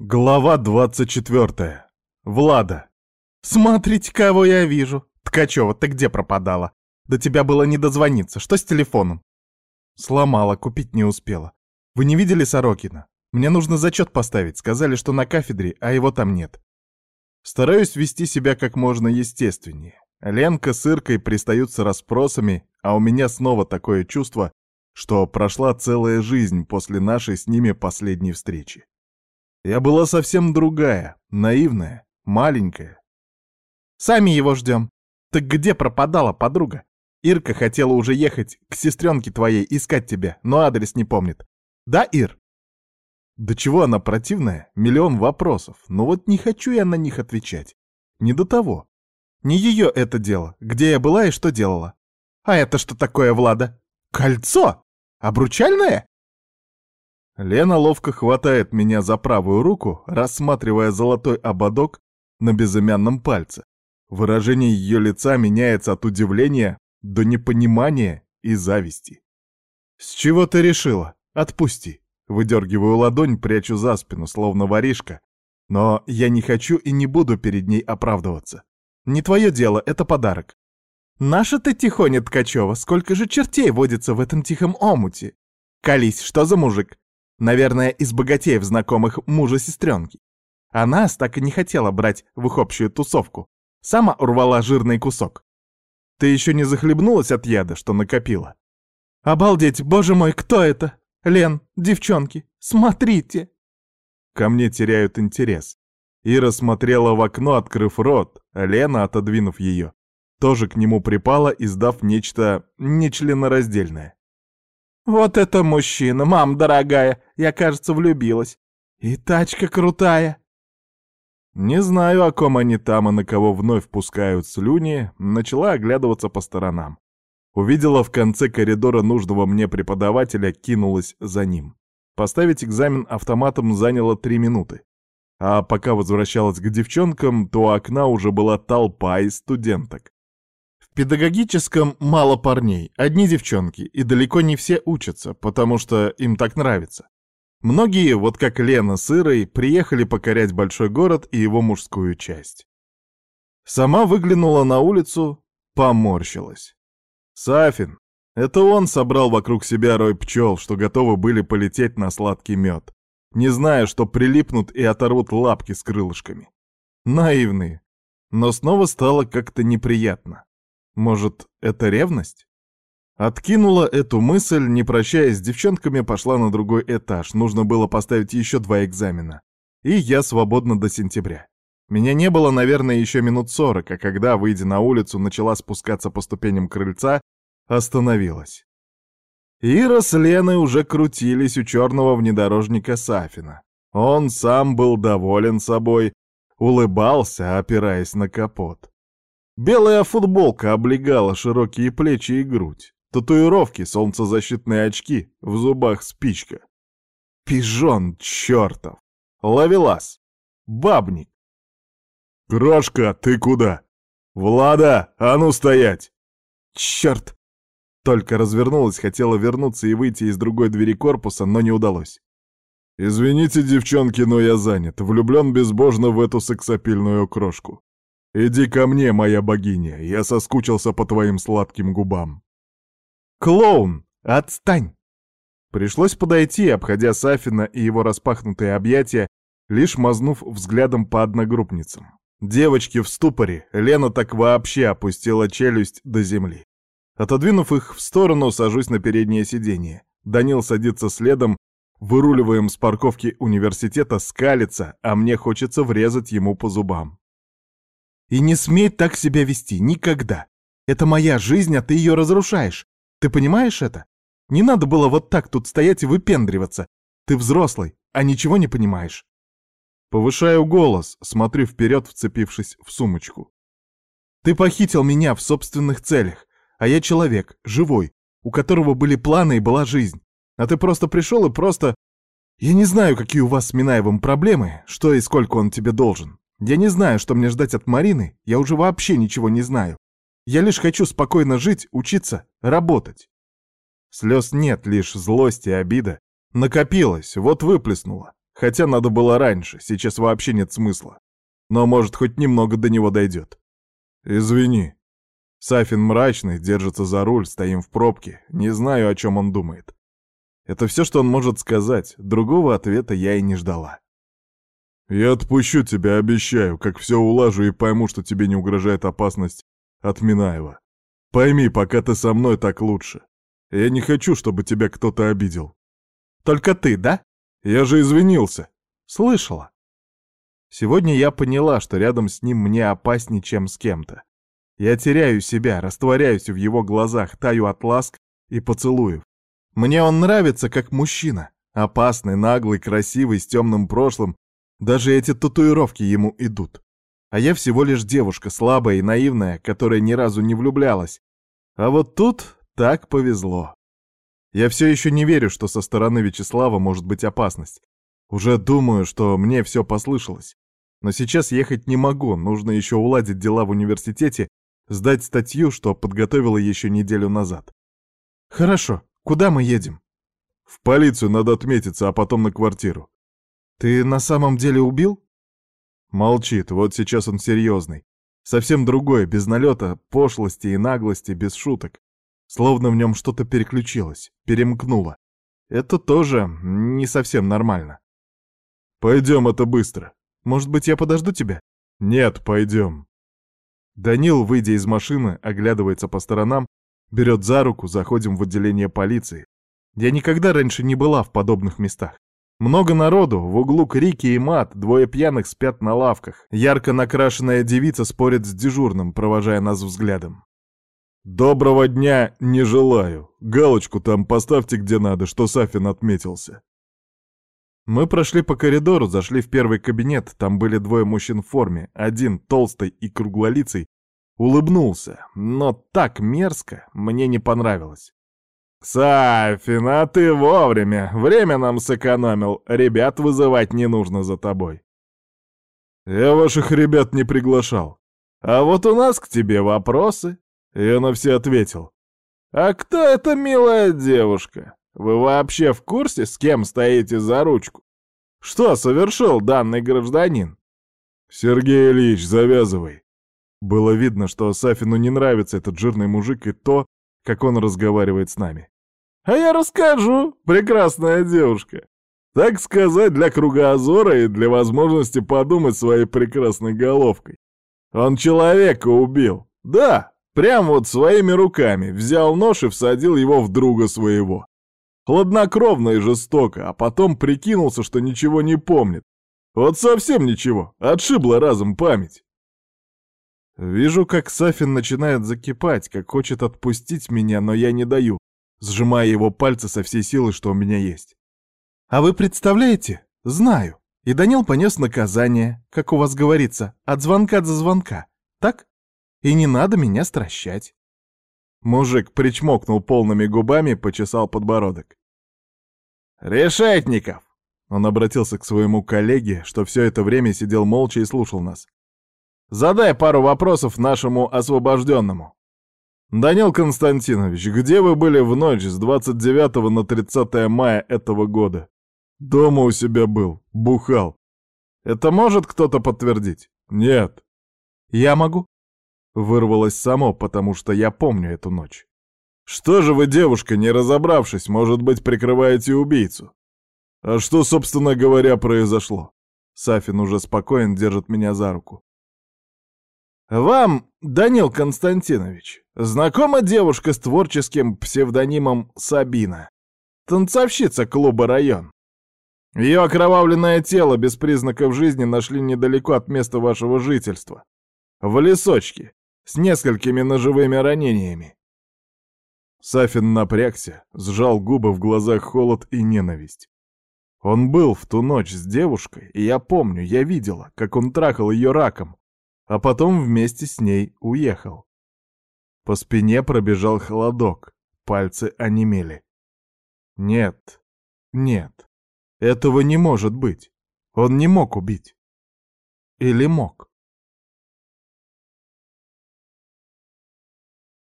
Глава 24. Влада. «Смотрите, кого я вижу! Ткачева, ты где пропадала? До тебя было не дозвониться. Что с телефоном?» Сломала, купить не успела. Вы не видели Сорокина? Мне нужно зачет поставить. Сказали, что на кафедре, а его там нет. Стараюсь вести себя как можно естественнее. Ленка с Иркой пристают с расспросами, а у меня снова такое чувство, что прошла целая жизнь после нашей с ними последней встречи. Я была совсем другая, наивная, маленькая. «Сами его ждем. Так где пропадала подруга? Ирка хотела уже ехать к сестренке твоей искать тебя, но адрес не помнит. Да, Ир?» Да чего она противная? Миллион вопросов. Но вот не хочу я на них отвечать. Не до того. Не ее это дело. Где я была и что делала? А это что такое, Влада? Кольцо? Обручальное? Лена ловко хватает меня за правую руку, рассматривая золотой ободок на безымянном пальце. Выражение ее лица меняется от удивления до непонимания и зависти. «С чего ты решила? Отпусти!» Выдергиваю ладонь, прячу за спину, словно воришка. Но я не хочу и не буду перед ней оправдываться. Не твое дело, это подарок. Наша ты тихоня Ткачева, сколько же чертей водится в этом тихом омуте? Колись, что за мужик? Наверное, из богатеев знакомых мужа сестренки. А нас так и не хотела брать в их общую тусовку. Сама урвала жирный кусок. Ты еще не захлебнулась от яда, что накопила? Обалдеть, боже мой, кто это? Лен, девчонки, смотрите!» Ко мне теряют интерес. Ира смотрела в окно, открыв рот, а Лена, отодвинув ее, тоже к нему припала, издав нечто нечленораздельное. «Вот это мужчина, мам дорогая! Я, кажется, влюбилась. И тачка крутая!» Не знаю, о ком они там и на кого вновь пускают слюни, начала оглядываться по сторонам. Увидела в конце коридора нужного мне преподавателя, кинулась за ним. Поставить экзамен автоматом заняло три минуты. А пока возвращалась к девчонкам, то у окна уже была толпа из студенток. Педагогическом мало парней, одни девчонки, и далеко не все учатся, потому что им так нравится. Многие, вот как Лена с Ирой, приехали покорять большой город и его мужскую часть. Сама выглянула на улицу, поморщилась. Сафин. Это он собрал вокруг себя рой пчел, что готовы были полететь на сладкий мед, не зная, что прилипнут и оторвут лапки с крылышками. Наивные. Но снова стало как-то неприятно. Может, это ревность? Откинула эту мысль, не прощаясь с девчонками, пошла на другой этаж. Нужно было поставить еще два экзамена. И я свободна до сентября. Меня не было, наверное, еще минут сорок, а когда, выйдя на улицу, начала спускаться по ступеням крыльца, остановилась. Ира с Леной уже крутились у черного внедорожника Сафина. Он сам был доволен собой, улыбался, опираясь на капот. Белая футболка облегала широкие плечи и грудь. Татуировки, солнцезащитные очки, в зубах спичка. Пижон чертов! Ловелас! Бабник! «Крошка, ты куда? Влада, а ну стоять!» «Черт!» Только развернулась, хотела вернуться и выйти из другой двери корпуса, но не удалось. «Извините, девчонки, но я занят, влюблен безбожно в эту сексапильную крошку. Иди ко мне, моя богиня, я соскучился по твоим сладким губам». «Клоун, отстань!» Пришлось подойти, обходя Сафина и его распахнутые объятия, лишь мазнув взглядом по одногруппницам. Девочки в ступоре, Лена так вообще опустила челюсть до земли. Отодвинув их в сторону, сажусь на переднее сиденье. Данил садится следом, выруливаем с парковки университета, скалится, а мне хочется врезать ему по зубам. И не смей так себя вести, никогда. Это моя жизнь, а ты ее разрушаешь. Ты понимаешь это? Не надо было вот так тут стоять и выпендриваться. Ты взрослый, а ничего не понимаешь. Повышаю голос, смотрю вперед, вцепившись в сумочку. Ты похитил меня в собственных целях, а я человек, живой, у которого были планы и была жизнь. А ты просто пришел и просто... Я не знаю, какие у вас с Минаевым проблемы, что и сколько он тебе должен. Я не знаю, что мне ждать от Марины, я уже вообще ничего не знаю. Я лишь хочу спокойно жить, учиться, работать. Слез нет, лишь злость и обида. Накопилось, вот выплеснула. Хотя надо было раньше, сейчас вообще нет смысла. Но, может, хоть немного до него дойдет. Извини. Сафин мрачный, держится за руль, стоим в пробке. Не знаю, о чем он думает. Это все, что он может сказать. Другого ответа я и не ждала. Я отпущу тебя, обещаю, как все улажу и пойму, что тебе не угрожает опасность от Минаева. Пойми, пока ты со мной, так лучше. Я не хочу, чтобы тебя кто-то обидел. Только ты, да? Я же извинился. Слышала. Сегодня я поняла, что рядом с ним мне опаснее, чем с кем-то. Я теряю себя, растворяюсь в его глазах, таю от ласк и поцелуев. Мне он нравится как мужчина. Опасный, наглый, красивый, с темным прошлым. Даже эти татуировки ему идут. А я всего лишь девушка, слабая и наивная, которая ни разу не влюблялась. А вот тут так повезло. Я все еще не верю, что со стороны Вячеслава может быть опасность. Уже думаю, что мне все послышалось. Но сейчас ехать не могу, нужно еще уладить дела в университете, сдать статью, что подготовила еще неделю назад. Хорошо, куда мы едем? В полицию надо отметиться, а потом на квартиру. Ты на самом деле убил? Молчит, вот сейчас он серьезный. Совсем другой, без налета, пошлости и наглости, без шуток. Словно в нем что-то переключилось, перемкнуло. Это тоже не совсем нормально. Пойдем, это быстро. Может быть, я подожду тебя? Нет, пойдем. Данил, выйдя из машины, оглядывается по сторонам, берет за руку, заходим в отделение полиции. Я никогда раньше не была в подобных местах. Много народу, в углу крики и мат, двое пьяных спят на лавках. Ярко накрашенная девица спорит с дежурным, провожая нас взглядом. «Доброго дня не желаю. Галочку там поставьте где надо, что Сафин отметился». Мы прошли по коридору, зашли в первый кабинет, там были двое мужчин в форме, один, толстый и круглолицый, улыбнулся, но так мерзко, мне не понравилось. «Сафин, а ты вовремя. Время нам сэкономил. Ребят вызывать не нужно за тобой». «Я ваших ребят не приглашал. А вот у нас к тебе вопросы». Я на все ответил. «А кто эта милая девушка? Вы вообще в курсе, с кем стоите за ручку? Что совершил данный гражданин?» «Сергей Ильич, завязывай». Было видно, что Сафину не нравится этот жирный мужик и то, как он разговаривает с нами. А я расскажу, прекрасная девушка. Так сказать, для кругоозора и для возможности подумать своей прекрасной головкой. Он человека убил. Да, прям вот своими руками. Взял нож и всадил его в друга своего. Хладнокровно и жестоко, а потом прикинулся, что ничего не помнит. Вот совсем ничего, отшибла разом память. Вижу, как Сафин начинает закипать, как хочет отпустить меня, но я не даю сжимая его пальцы со всей силы, что у меня есть. «А вы представляете? Знаю. И Данил понес наказание, как у вас говорится, от звонка до звонка. Так? И не надо меня стращать». Мужик причмокнул полными губами, почесал подбородок. «Решетников!» Он обратился к своему коллеге, что все это время сидел молча и слушал нас. «Задай пару вопросов нашему освобожденному». «Данил Константинович, где вы были в ночь с 29 на 30 мая этого года?» «Дома у себя был, бухал». «Это может кто-то подтвердить?» «Нет». «Я могу?» Вырвалось само, потому что я помню эту ночь. «Что же вы, девушка, не разобравшись, может быть, прикрываете убийцу?» «А что, собственно говоря, произошло?» Сафин уже спокоен, держит меня за руку. «Вам, Данил Константинович, знакома девушка с творческим псевдонимом Сабина? Танцовщица клуба «Район». Ее окровавленное тело без признаков жизни нашли недалеко от места вашего жительства. В лесочке, с несколькими ножевыми ранениями. Сафин напрягся, сжал губы в глазах холод и ненависть. Он был в ту ночь с девушкой, и я помню, я видела, как он трахал ее раком, а потом вместе с ней уехал. По спине пробежал холодок, пальцы онемели. Нет, нет, этого не может быть. Он не мог убить. Или мог?